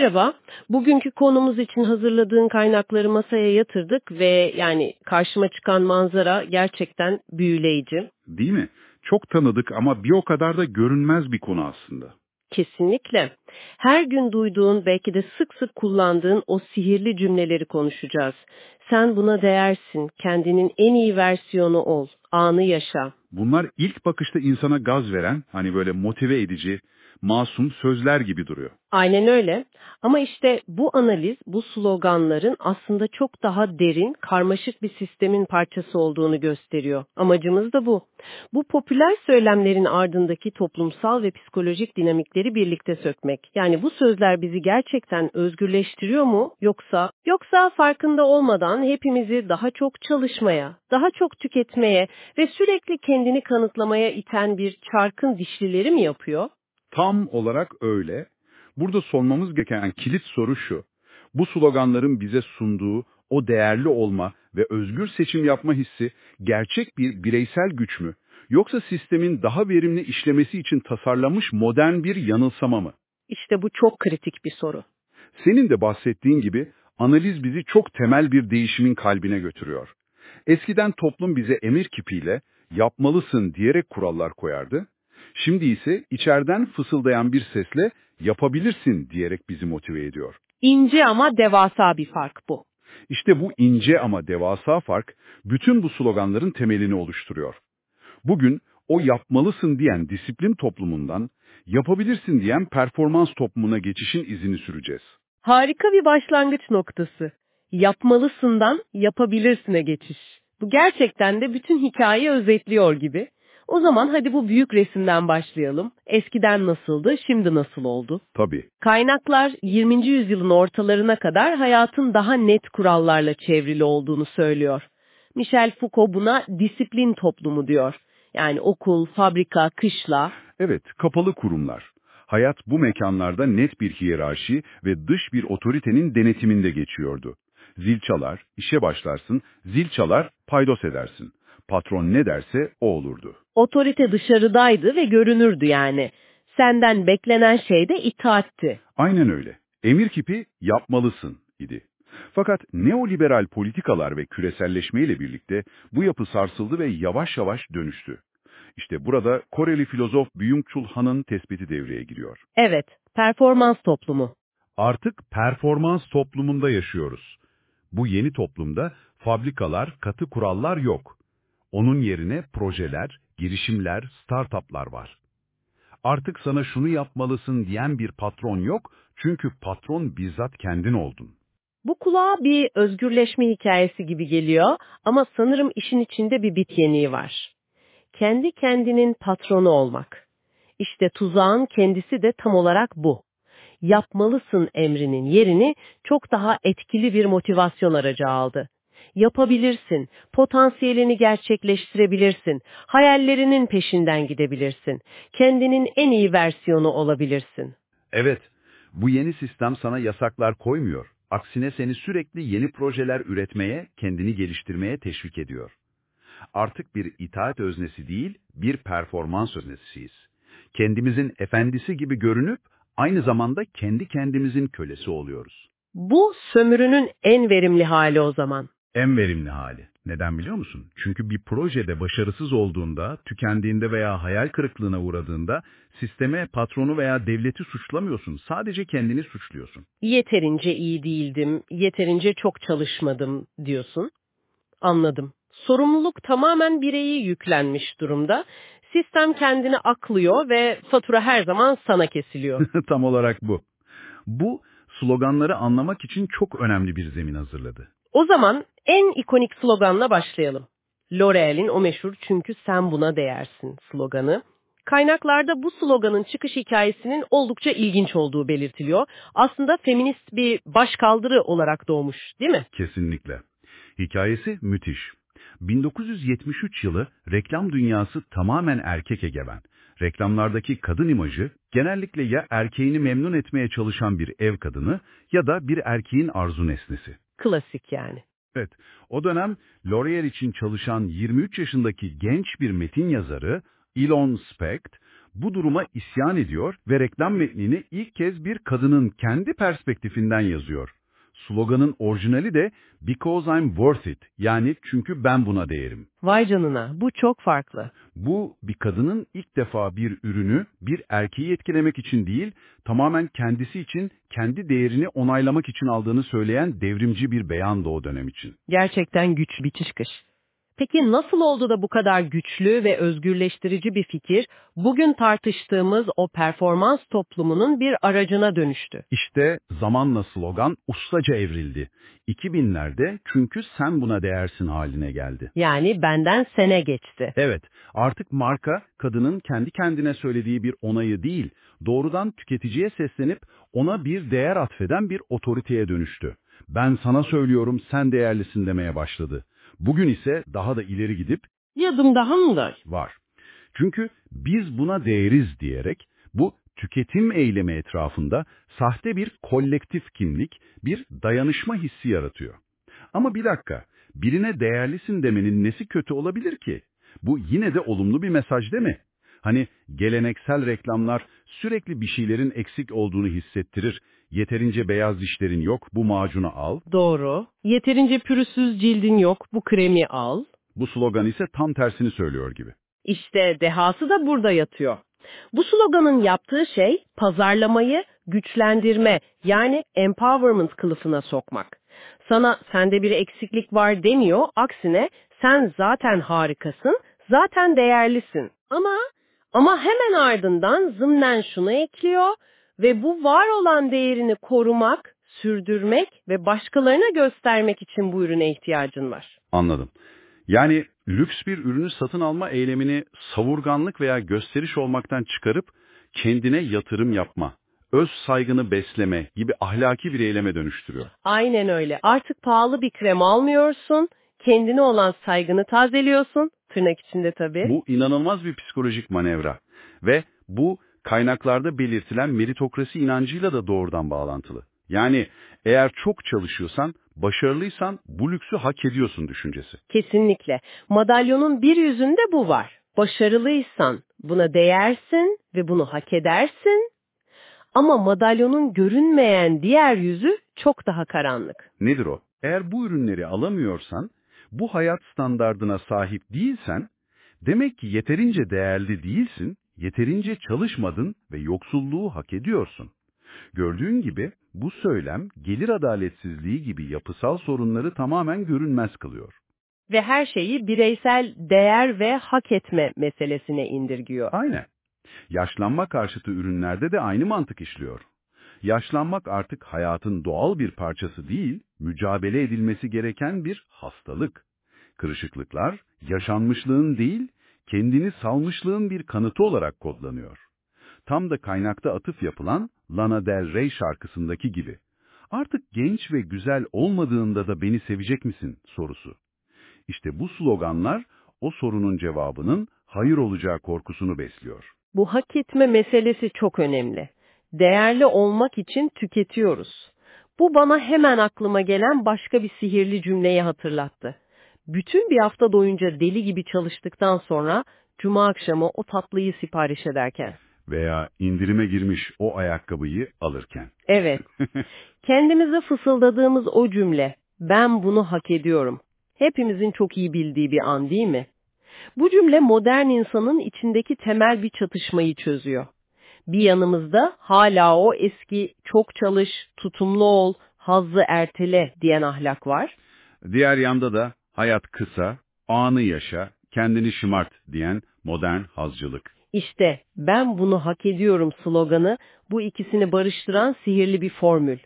Merhaba, bugünkü konumuz için hazırladığın kaynakları masaya yatırdık ve yani karşıma çıkan manzara gerçekten büyüleyici. Değil mi? Çok tanıdık ama bir o kadar da görünmez bir konu aslında. Kesinlikle. Her gün duyduğun, belki de sık sık kullandığın o sihirli cümleleri konuşacağız. Sen buna değersin, kendinin en iyi versiyonu ol, anı yaşa. Bunlar ilk bakışta insana gaz veren, hani böyle motive edici, masum sözler gibi duruyor. Aynen öyle. Ama işte bu analiz, bu sloganların aslında çok daha derin, karmaşık bir sistemin parçası olduğunu gösteriyor. Amacımız da bu. Bu popüler söylemlerin ardındaki toplumsal ve psikolojik dinamikleri birlikte sökmek. Yani bu sözler bizi gerçekten özgürleştiriyor mu yoksa yoksa farkında olmadan hepimizi daha çok çalışmaya, daha çok tüketmeye ve sürekli kendini kanıtlamaya iten bir çarkın dişlileri mi yapıyor? Tam olarak öyle. Burada sormamız gereken kilit soru şu. Bu sloganların bize sunduğu o değerli olma ve özgür seçim yapma hissi gerçek bir bireysel güç mü? Yoksa sistemin daha verimli işlemesi için tasarlanmış modern bir yanılsama mı? İşte bu çok kritik bir soru. Senin de bahsettiğin gibi analiz bizi çok temel bir değişimin kalbine götürüyor. Eskiden toplum bize emir kipiyle yapmalısın diyerek kurallar koyardı. Şimdi ise içeriden fısıldayan bir sesle yapabilirsin diyerek bizi motive ediyor. İnce ama devasa bir fark bu. İşte bu ince ama devasa fark bütün bu sloganların temelini oluşturuyor. Bugün o yapmalısın diyen disiplin toplumundan yapabilirsin diyen performans toplumuna geçişin izini süreceğiz. Harika bir başlangıç noktası. Yapmalısından yapabilirsine geçiş. Bu gerçekten de bütün hikayeyi özetliyor gibi. O zaman hadi bu büyük resimden başlayalım. Eskiden nasıldı, şimdi nasıl oldu? Tabii. Kaynaklar 20. yüzyılın ortalarına kadar hayatın daha net kurallarla çevrili olduğunu söylüyor. Michel Foucault buna disiplin toplumu diyor. Yani okul, fabrika, kışla. Evet, kapalı kurumlar. Hayat bu mekanlarda net bir hiyerarşi ve dış bir otoritenin denetiminde geçiyordu. Zil çalar, işe başlarsın, zil çalar, paydos edersin. Patron ne derse o olurdu. Otorite dışarıdaydı ve görünürdü yani. Senden beklenen şey de itaatti. Aynen öyle. Emir kipi yapmalısın idi. Fakat neoliberal politikalar ve küreselleşmeyle birlikte bu yapı sarsıldı ve yavaş yavaş dönüştü. İşte burada Koreli filozof Byung-Chul Han'ın tespiti devreye giriyor. Evet, performans toplumu. Artık performans toplumunda yaşıyoruz. Bu yeni toplumda fabrikalar, katı kurallar yok. Onun yerine projeler, girişimler, startuplar var. Artık sana şunu yapmalısın diyen bir patron yok çünkü patron bizzat kendin oldun. Bu kulağa bir özgürleşme hikayesi gibi geliyor ama sanırım işin içinde bir bit yeniği var. Kendi kendinin patronu olmak. İşte tuzağın kendisi de tam olarak bu. Yapmalısın emrinin yerini çok daha etkili bir motivasyon aracı aldı yapabilirsin, potansiyelini gerçekleştirebilirsin, hayallerinin peşinden gidebilirsin, kendinin en iyi versiyonu olabilirsin. Evet, bu yeni sistem sana yasaklar koymuyor. Aksine seni sürekli yeni projeler üretmeye, kendini geliştirmeye teşvik ediyor. Artık bir itaat öznesi değil, bir performans öznesiyiz. Kendimizin efendisi gibi görünüp, aynı zamanda kendi kendimizin kölesi oluyoruz. Bu sömürünün en verimli hali o zaman. En verimli hali. Neden biliyor musun? Çünkü bir projede başarısız olduğunda, tükendiğinde veya hayal kırıklığına uğradığında sisteme, patronu veya devleti suçlamıyorsun. Sadece kendini suçluyorsun. Yeterince iyi değildim, yeterince çok çalışmadım diyorsun. Anladım. Sorumluluk tamamen bireyi yüklenmiş durumda. Sistem kendini aklıyor ve fatura her zaman sana kesiliyor. Tam olarak bu. Bu sloganları anlamak için çok önemli bir zemin hazırladı. O zaman en ikonik sloganla başlayalım. L'Oreal'in o meşhur çünkü sen buna değersin sloganı. Kaynaklarda bu sloganın çıkış hikayesinin oldukça ilginç olduğu belirtiliyor. Aslında feminist bir başkaldırı olarak doğmuş değil mi? Kesinlikle. Hikayesi müthiş. 1973 yılı reklam dünyası tamamen erkek egemen. Reklamlardaki kadın imajı genellikle ya erkeğini memnun etmeye çalışan bir ev kadını ya da bir erkeğin arzu nesnesi. Klasik yani. Evet, o dönem L'Oreal için çalışan 23 yaşındaki genç bir metin yazarı Elon Specht, bu duruma isyan ediyor ve reklam metnini ilk kez bir kadının kendi perspektifinden yazıyor. Sloganın orijinali de Because I'm worth it yani çünkü ben buna değerim. Vay canına, bu çok farklı. Bu bir kadının ilk defa bir ürünü bir erkeği etkilemek için değil, tamamen kendisi için, kendi değerini onaylamak için aldığını söyleyen devrimci bir beyandı o dönem için. Gerçekten güç bir çıkış. Peki nasıl oldu da bu kadar güçlü ve özgürleştirici bir fikir bugün tartıştığımız o performans toplumunun bir aracına dönüştü? İşte zamanla slogan ustaca evrildi. 2000'lerde çünkü sen buna değersin haline geldi. Yani benden sene geçti. Evet, artık marka kadının kendi kendine söylediği bir onayı değil, doğrudan tüketiciye seslenip ona bir değer atfeden bir otoriteye dönüştü. Ben sana söylüyorum sen değerlisin demeye başladı. Bugün ise daha da ileri gidip Bir adım daha mı var? var. Çünkü biz buna değeriz diyerek bu tüketim eylemi etrafında sahte bir kolektif kimlik, bir dayanışma hissi yaratıyor. Ama bir dakika, birine değerlisin demenin nesi kötü olabilir ki? Bu yine de olumlu bir mesaj değil mi? Hani geleneksel reklamlar sürekli bir şeylerin eksik olduğunu hissettirir. Yeterince beyaz dişlerin yok, bu macunu al. Doğru. Yeterince pürüzsüz cildin yok, bu kremi al. Bu slogan ise tam tersini söylüyor gibi. İşte dehası da burada yatıyor. Bu sloganın yaptığı şey pazarlamayı güçlendirme yani empowerment kılıfına sokmak. Sana sende bir eksiklik var demiyor, aksine sen zaten harikasın, zaten değerlisin. Ama ama hemen ardından zımnen şunu ekliyor ve bu var olan değerini korumak, sürdürmek ve başkalarına göstermek için bu ürüne ihtiyacın var. Anladım. Yani lüks bir ürünü satın alma eylemini savurganlık veya gösteriş olmaktan çıkarıp kendine yatırım yapma, öz saygını besleme gibi ahlaki bir eyleme dönüştürüyor. Aynen öyle. Artık pahalı bir krem almıyorsun, kendine olan saygını tazeliyorsun, tırnak içinde tabii. Bu inanılmaz bir psikolojik manevra ve bu kaynaklarda belirtilen meritokrasi inancıyla da doğrudan bağlantılı. Yani eğer çok çalışıyorsan, başarılıysan bu lüksü hak ediyorsun düşüncesi. Kesinlikle. Madalyonun bir yüzünde bu var. Başarılıysan buna değersin ve bunu hak edersin. Ama madalyonun görünmeyen diğer yüzü çok daha karanlık. Nedir o? Eğer bu ürünleri alamıyorsan, bu hayat standardına sahip değilsen, demek ki yeterince değerli değilsin, yeterince çalışmadın ve yoksulluğu hak ediyorsun. Gördüğün gibi bu söylem gelir adaletsizliği gibi yapısal sorunları tamamen görünmez kılıyor. Ve her şeyi bireysel değer ve hak etme meselesine indirgiyor. Aynen. Yaşlanma karşıtı ürünlerde de aynı mantık işliyor. Yaşlanmak artık hayatın doğal bir parçası değil, mücadele edilmesi gereken bir hastalık. Kırışıklıklar, yaşanmışlığın değil, kendini salmışlığın bir kanıtı olarak kodlanıyor. Tam da kaynakta atıf yapılan Lana Del Rey şarkısındaki gibi. Artık genç ve güzel olmadığında da beni sevecek misin sorusu. İşte bu sloganlar o sorunun cevabının hayır olacağı korkusunu besliyor. Bu hak etme meselesi çok önemli. Değerli olmak için tüketiyoruz. Bu bana hemen aklıma gelen başka bir sihirli cümleyi hatırlattı. Bütün bir hafta boyunca deli gibi çalıştıktan sonra cuma akşamı o tatlıyı sipariş ederken. Veya indirime girmiş o ayakkabıyı alırken. Evet, kendimize fısıldadığımız o cümle, ben bunu hak ediyorum. Hepimizin çok iyi bildiği bir an değil mi? Bu cümle modern insanın içindeki temel bir çatışmayı çözüyor. Bir yanımızda hala o eski çok çalış, tutumlu ol, hazzı ertele diyen ahlak var. Diğer yanda da hayat kısa, anı yaşa, kendini şımart diyen modern hazcılık. İşte ben bunu hak ediyorum sloganı bu ikisini barıştıran sihirli bir formül.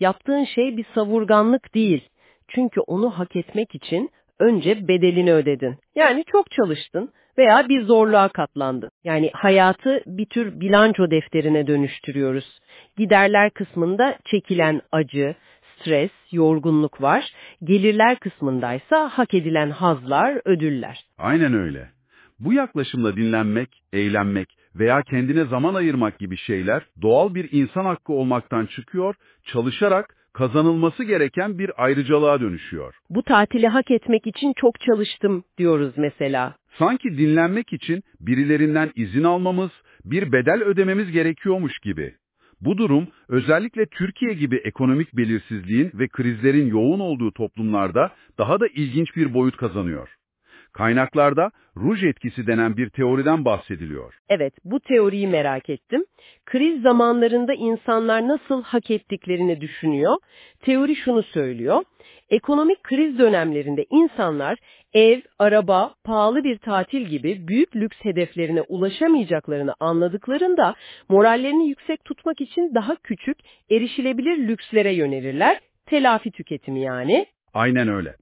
Yaptığın şey bir savurganlık değil. Çünkü onu hak etmek için önce bedelini ödedin. Yani çok çalıştın veya bir zorluğa katlandın. Yani hayatı bir tür bilanço defterine dönüştürüyoruz. Giderler kısmında çekilen acı, stres, yorgunluk var. Gelirler kısmındaysa hak edilen hazlar, ödüller. Aynen öyle. Bu yaklaşımla dinlenmek, eğlenmek veya kendine zaman ayırmak gibi şeyler doğal bir insan hakkı olmaktan çıkıyor, çalışarak kazanılması gereken bir ayrıcalığa dönüşüyor. Bu tatili hak etmek için çok çalıştım diyoruz mesela. Sanki dinlenmek için birilerinden izin almamız, bir bedel ödememiz gerekiyormuş gibi. Bu durum özellikle Türkiye gibi ekonomik belirsizliğin ve krizlerin yoğun olduğu toplumlarda daha da ilginç bir boyut kazanıyor. Kaynaklarda ruj etkisi denen bir teoriden bahsediliyor. Evet, bu teoriyi merak ettim. Kriz zamanlarında insanlar nasıl hak ettiklerini düşünüyor. Teori şunu söylüyor. Ekonomik kriz dönemlerinde insanlar ev, araba, pahalı bir tatil gibi büyük lüks hedeflerine ulaşamayacaklarını anladıklarında morallerini yüksek tutmak için daha küçük, erişilebilir lükslere yönelirler. Telafi tüketimi yani. Aynen öyle.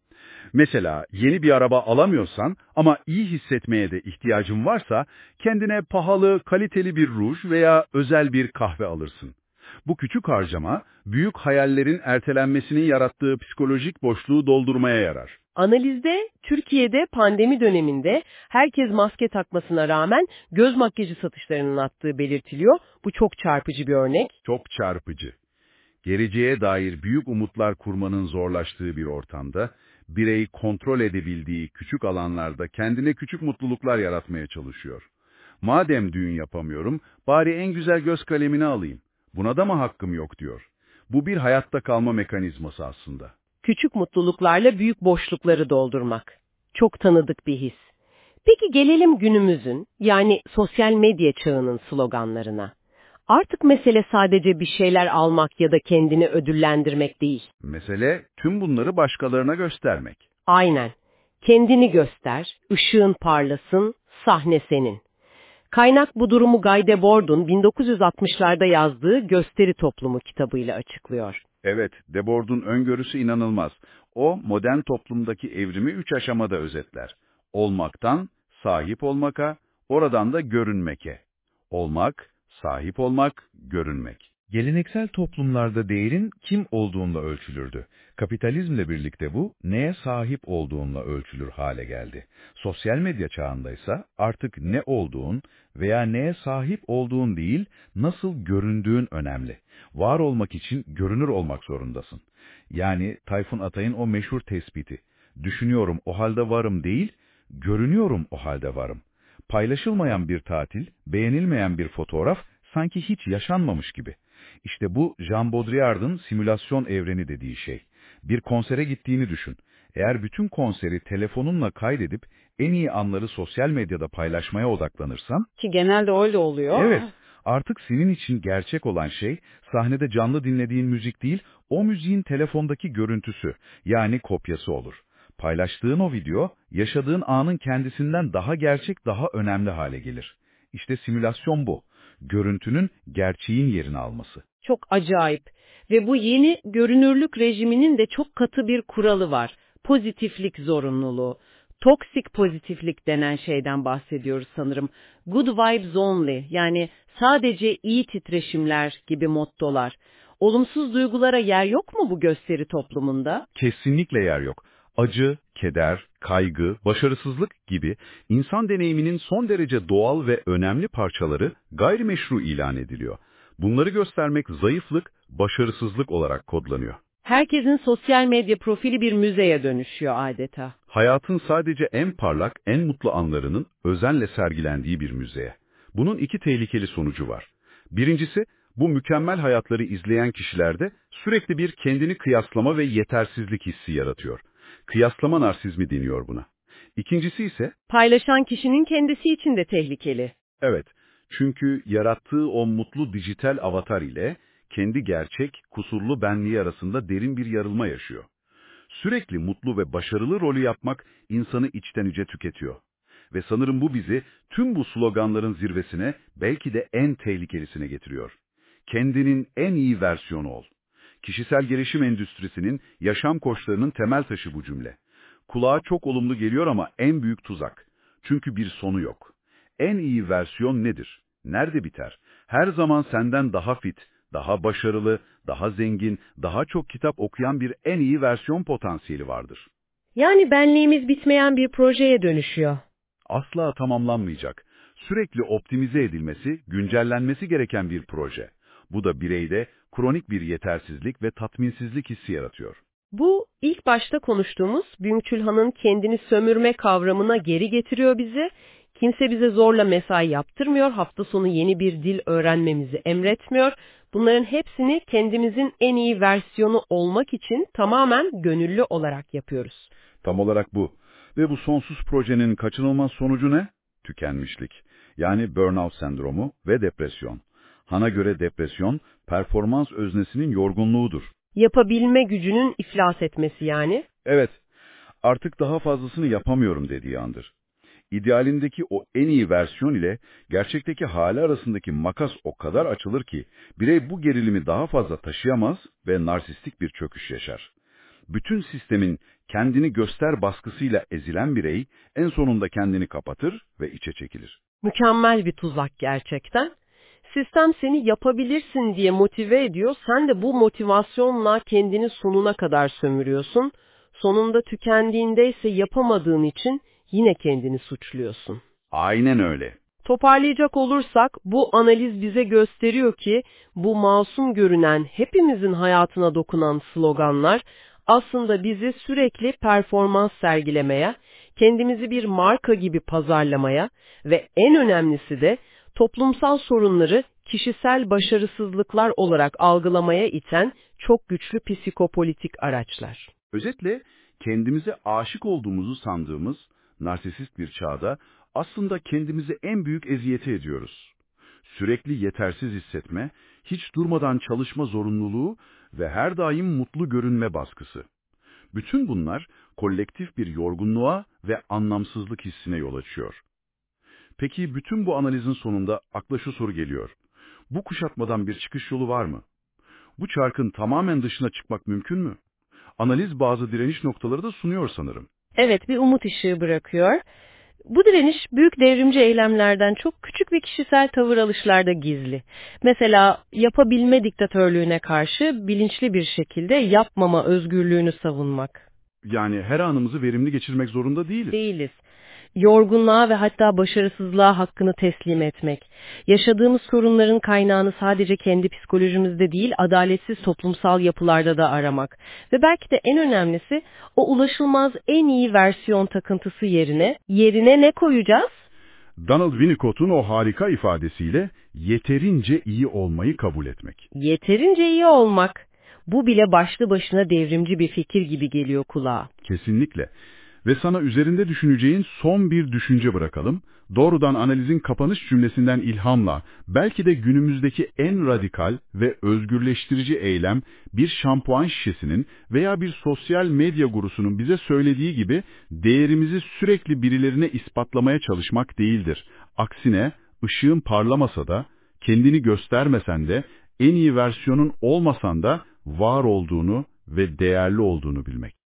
Mesela yeni bir araba alamıyorsan ama iyi hissetmeye de ihtiyacın varsa kendine pahalı, kaliteli bir ruj veya özel bir kahve alırsın. Bu küçük harcama, büyük hayallerin ertelenmesinin yarattığı psikolojik boşluğu doldurmaya yarar. Analizde Türkiye'de pandemi döneminde herkes maske takmasına rağmen göz makyajı satışlarının arttığı belirtiliyor. Bu çok çarpıcı bir örnek. Çok çarpıcı. Geleceğe dair büyük umutlar kurmanın zorlaştığı bir ortamda, birey kontrol edebildiği küçük alanlarda kendine küçük mutluluklar yaratmaya çalışıyor. Madem düğün yapamıyorum, bari en güzel göz kalemini alayım. Buna da mı hakkım yok diyor. Bu bir hayatta kalma mekanizması aslında. Küçük mutluluklarla büyük boşlukları doldurmak. Çok tanıdık bir his. Peki gelelim günümüzün, yani sosyal medya çağının sloganlarına. Artık mesele sadece bir şeyler almak ya da kendini ödüllendirmek değil. Mesele tüm bunları başkalarına göstermek. Aynen. Kendini göster, ışığın parlasın, sahne senin. Kaynak bu durumu Guy Debord'un 1960'larda yazdığı Gösteri Toplumu kitabıyla açıklıyor. Evet, Debord'un öngörüsü inanılmaz. O, modern toplumdaki evrimi üç aşamada özetler. Olmaktan, sahip olmaka, oradan da görünmeke. Olmak, sahip olmak, görünmek. Geleneksel toplumlarda değerin kim olduğunla ölçülürdü. Kapitalizmle birlikte bu, neye sahip olduğunla ölçülür hale geldi. Sosyal medya çağındaysa artık ne olduğun veya neye sahip olduğun değil, nasıl göründüğün önemli. Var olmak için görünür olmak zorundasın. Yani Tayfun Atay'ın o meşhur tespiti. Düşünüyorum o halde varım değil, görünüyorum o halde varım. Paylaşılmayan bir tatil, beğenilmeyen bir fotoğraf sanki hiç yaşanmamış gibi. İşte bu Jean Baudrillard'ın simülasyon evreni dediği şey. Bir konsere gittiğini düşün. Eğer bütün konseri telefonunla kaydedip en iyi anları sosyal medyada paylaşmaya odaklanırsan... Ki genelde öyle oluyor. Evet, artık senin için gerçek olan şey sahnede canlı dinlediğin müzik değil, o müziğin telefondaki görüntüsü, yani kopyası olur. Paylaştığın o video, yaşadığın anın kendisinden daha gerçek, daha önemli hale gelir. İşte simülasyon bu. Görüntünün gerçeğin yerini alması. Çok acayip. Ve bu yeni görünürlük rejiminin de çok katı bir kuralı var. Pozitiflik zorunluluğu. Toksik pozitiflik denen şeyden bahsediyoruz sanırım. Good vibes only yani sadece iyi titreşimler gibi mottolar. Olumsuz duygulara yer yok mu bu gösteri toplumunda? Kesinlikle yer yok. Acı, keder, kaygı, başarısızlık gibi insan deneyiminin son derece doğal ve önemli parçaları gayrimeşru ilan ediliyor. Bunları göstermek zayıflık, başarısızlık olarak kodlanıyor. Herkesin sosyal medya profili bir müzeye dönüşüyor adeta. Hayatın sadece en parlak, en mutlu anlarının özenle sergilendiği bir müzeye. Bunun iki tehlikeli sonucu var. Birincisi, bu mükemmel hayatları izleyen kişilerde sürekli bir kendini kıyaslama ve yetersizlik hissi yaratıyor. Kıyaslama narsizmi deniyor buna. İkincisi ise... Paylaşan kişinin kendisi için de tehlikeli. Evet, çünkü yarattığı o mutlu dijital avatar ile kendi gerçek, kusurlu benliği arasında derin bir yarılma yaşıyor. Sürekli mutlu ve başarılı rolü yapmak insanı içten içe tüketiyor. Ve sanırım bu bizi tüm bu sloganların zirvesine, belki de en tehlikelisine getiriyor. Kendinin en iyi versiyonu ol. Kişisel gelişim endüstrisinin, yaşam koçlarının temel taşı bu cümle. Kulağa çok olumlu geliyor ama en büyük tuzak. Çünkü bir sonu yok. En iyi versiyon nedir? Nerede biter? Her zaman senden daha fit, daha başarılı, daha zengin, daha çok kitap okuyan bir en iyi versiyon potansiyeli vardır. Yani benliğimiz bitmeyen bir projeye dönüşüyor. Asla tamamlanmayacak. Sürekli optimize edilmesi, güncellenmesi gereken bir proje. Bu da bireyde kronik bir yetersizlik ve tatminsizlik hissi yaratıyor. Bu ilk başta konuştuğumuz Byung-Chul Han'ın kendini sömürme kavramına geri getiriyor bizi. Kimse bize zorla mesai yaptırmıyor, hafta sonu yeni bir dil öğrenmemizi emretmiyor. Bunların hepsini kendimizin en iyi versiyonu olmak için tamamen gönüllü olarak yapıyoruz. Tam olarak bu. Ve bu sonsuz projenin kaçınılmaz sonucu ne? Tükenmişlik. Yani burnout sendromu ve depresyon. Han'a göre depresyon, performans öznesinin yorgunluğudur. Yapabilme gücünün iflas etmesi yani. Evet, artık daha fazlasını yapamıyorum dediği andır. İdealindeki o en iyi versiyon ile gerçekteki hali arasındaki makas o kadar açılır ki birey bu gerilimi daha fazla taşıyamaz ve narsistik bir çöküş yaşar. Bütün sistemin kendini göster baskısıyla ezilen birey en sonunda kendini kapatır ve içe çekilir. Mükemmel bir tuzak gerçekten. Sistem seni yapabilirsin diye motive ediyor, sen de bu motivasyonla kendini sonuna kadar sömürüyorsun. Sonunda tükendiğinde ise yapamadığın için yine kendini suçluyorsun. Aynen öyle. Toparlayacak olursak bu analiz bize gösteriyor ki bu masum görünen hepimizin hayatına dokunan sloganlar aslında bizi sürekli performans sergilemeye, kendimizi bir marka gibi pazarlamaya ve en önemlisi de toplumsal sorunları kişisel başarısızlıklar olarak algılamaya iten çok güçlü psikopolitik araçlar. Özetle kendimize aşık olduğumuzu sandığımız narsisist bir çağda aslında kendimize en büyük eziyeti ediyoruz. Sürekli yetersiz hissetme, hiç durmadan çalışma zorunluluğu ve her daim mutlu görünme baskısı. Bütün bunlar kolektif bir yorgunluğa ve anlamsızlık hissine yol açıyor. Peki bütün bu analizin sonunda akla şu soru geliyor. Bu kuşatmadan bir çıkış yolu var mı? Bu çarkın tamamen dışına çıkmak mümkün mü? Analiz bazı direniş noktaları da sunuyor sanırım. Evet, bir umut ışığı bırakıyor. Bu direniş büyük devrimci eylemlerden çok küçük bir kişisel tavır alışlarda gizli. Mesela yapabilme diktatörlüğüne karşı bilinçli bir şekilde yapmama özgürlüğünü savunmak. Yani her anımızı verimli geçirmek zorunda değiliz. Değiliz yorgunluğa ve hatta başarısızlığa hakkını teslim etmek. Yaşadığımız sorunların kaynağını sadece kendi psikolojimizde değil, adaletsiz toplumsal yapılarda da aramak. Ve belki de en önemlisi o ulaşılmaz en iyi versiyon takıntısı yerine, yerine ne koyacağız? Donald Winnicott'un o harika ifadesiyle yeterince iyi olmayı kabul etmek. Yeterince iyi olmak. Bu bile başlı başına devrimci bir fikir gibi geliyor kulağa. Kesinlikle. Ve sana üzerinde düşüneceğin son bir düşünce bırakalım. Doğrudan analizin kapanış cümlesinden ilhamla, belki de günümüzdeki en radikal ve özgürleştirici eylem bir şampuan şişesinin veya bir sosyal medya gurusunun bize söylediği gibi değerimizi sürekli birilerine ispatlamaya çalışmak değildir. Aksine ışığın parlamasa da, kendini göstermesen de, en iyi versiyonun olmasan da var olduğunu ve değerli olduğunu bilmek.